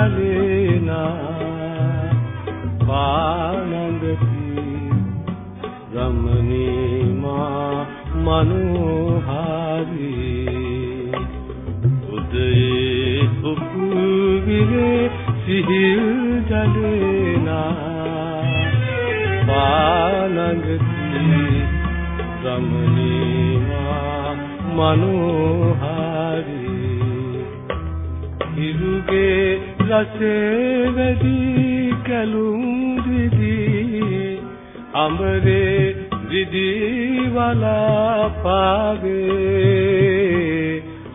යලේනා පානන්දති රමණී මා මනෝහාරී. උදේ උපුවිරේ සිහිල් ජලේනා පානන්දති රමණී මා මනෝහාරී. හිරුගේ රසේ වැඩි කලුම් දිදී අමරේ දිදී වලා පාගේ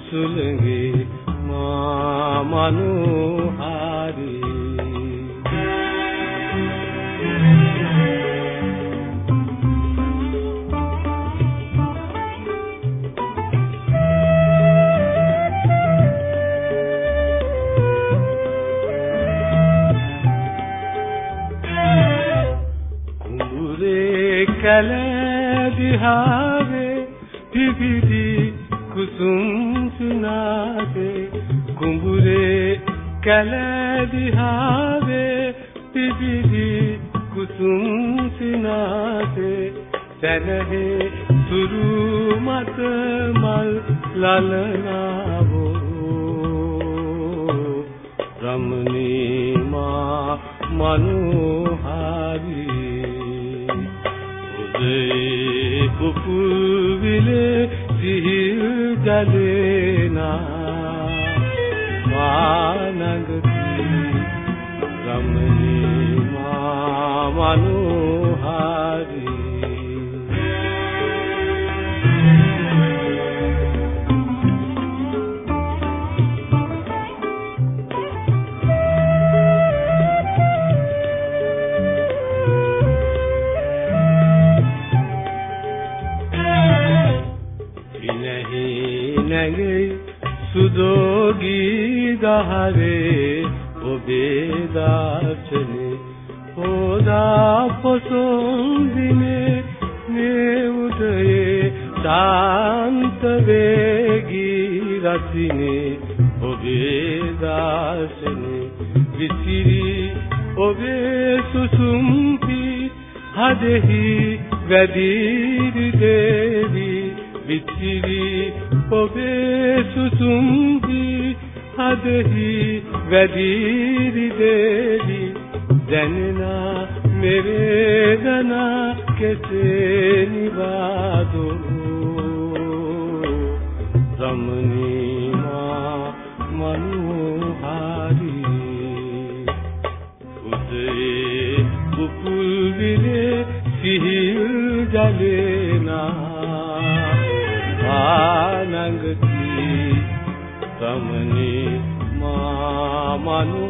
සුළඟේ මා මනෝහාරී කැල දිහාවේ පිපිදි කුසුම් සුනාගේ කුඹුරේ කැල දිහාවේ පිපිදි කුසුම් සුනාගේ සැනහේ සුරු මත මල් ලලනාවෝ. රමණී මා මනෝහාරී උදේ කුපුවිලේ සිහිල් ජලේනා මානගති රමණී මා මනෝහාරී නැගේ සුදෝගී දහරේ ඔබේ දාර්ශනේ හෝදා පොසොන් දිනේ මේ උදයේ ශාන්ත වේගී රසිනේ ඔබේ දාර්ශනේ විසිරි ඔබේ සුසුම්පි හදෙහි වැඩි දේවි. විචිරි ඔබේ සුසුම්හි හදෙහි වැඩිරි දේවි. දැනෙනා මෙවේදනා කෙසේ නිවාදෝ. රමණී මා මනෝහාරී. උදේ කුපුල් විලේ සිහිල් ජලේනා. तमनि मा मनु